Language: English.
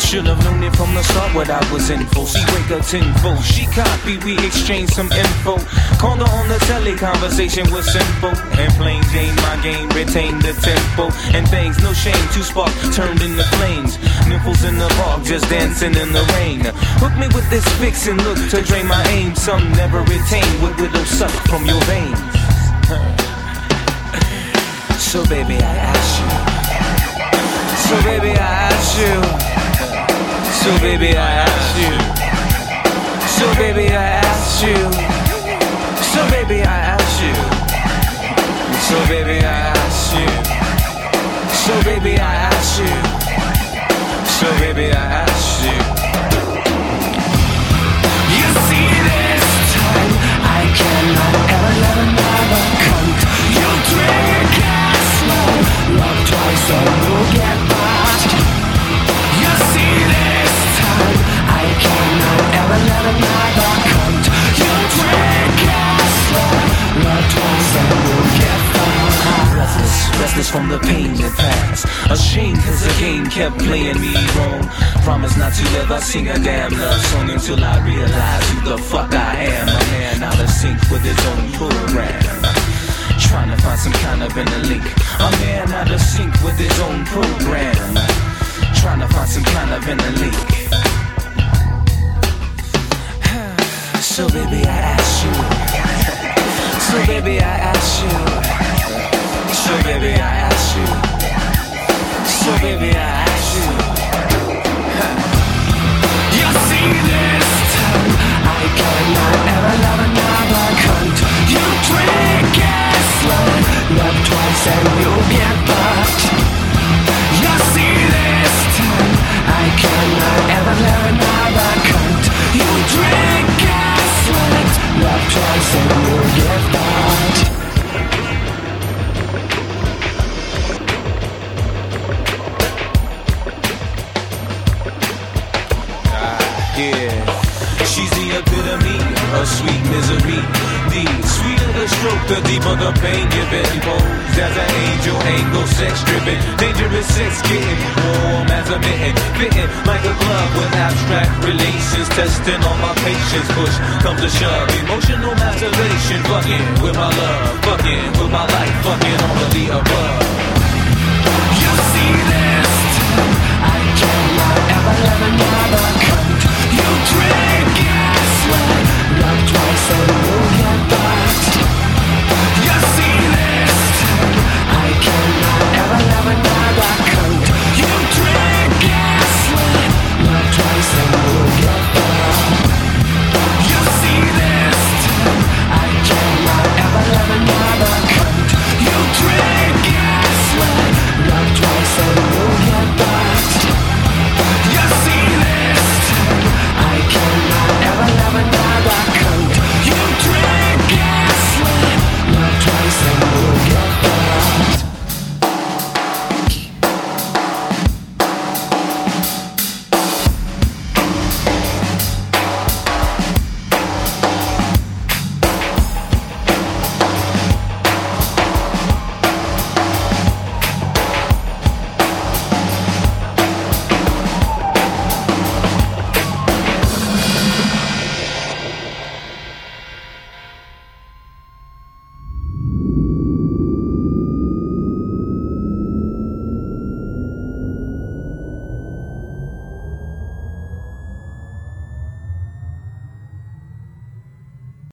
should have known it from the start what I was in for. She wake up tenfold, she copy, we exchange some info. Called her on the telly, conversation was simple. And plain Jane, my game, retain the tempo. And things, no shame, two spark turned into flames. Nipples in the park, just dancing in the rain. Hook me with this fix and look to drain my aim. Some never retain what will suck from your veins. So baby, I ask you. So baby, I. So baby, I ask you. So baby, I ask you. So baby, I ask you. So baby, I ask you. So baby, I ask you. So baby, I ask you. You see this time I cannot ever let another from the pain that passed. Ashamed cause the game kept playing me wrong. Promise not to ever sing a damn love song until I realize who the fuck I am. A man out of sync with his own program. Trying to find some kind of inner link. A man out of sync with his own program. Trying to find some kind of inner link. So baby, I ask you. So baby, I ask you. So baby, I ask you. So baby, I ask you. You see this time I cannot ever love another cunt You drink it slow Love twice and you'll get fucked You see this time I cannot ever love another cunt You drink it slow Love twice and you'll get fucked epitome of sweet misery. The sweeter the stroke, the deeper the pain given. Posed as an angel, angle sex driven. Dangerous sex getting warm as a mitten. Fitting like a glove with abstract relations. Testing all my patience. Push comes to shove. Emotional masturbation. Fucking with my love. Fucking with my life. Fucking